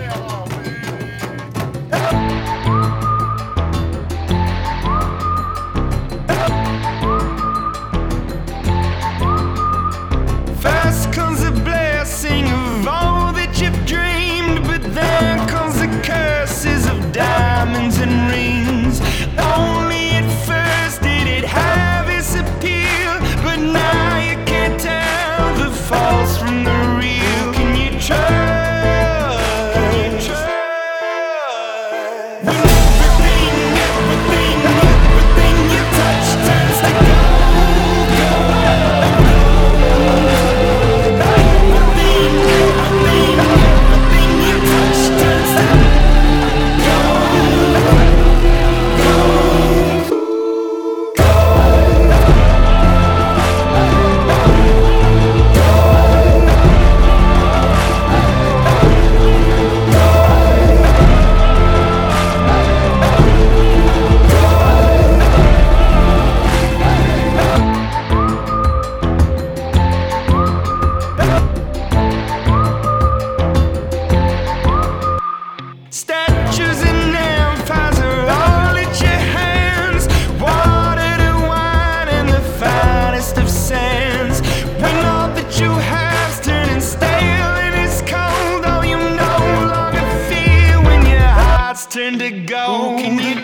Yeah.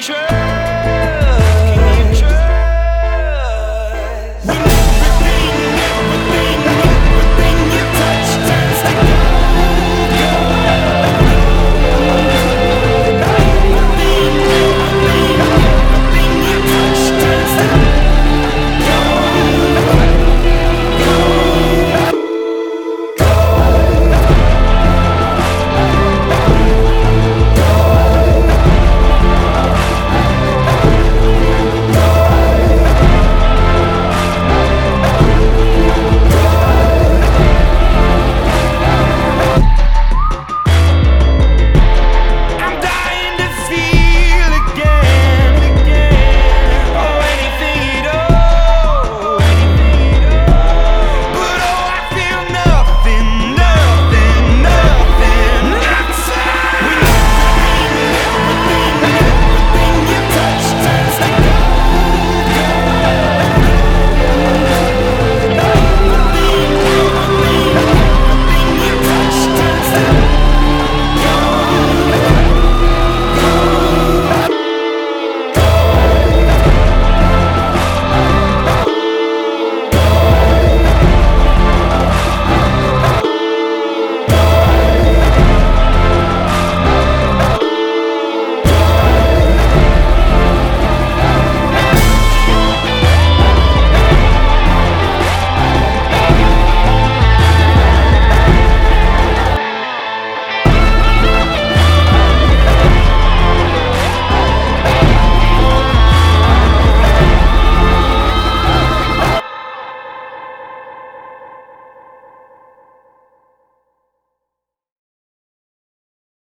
future.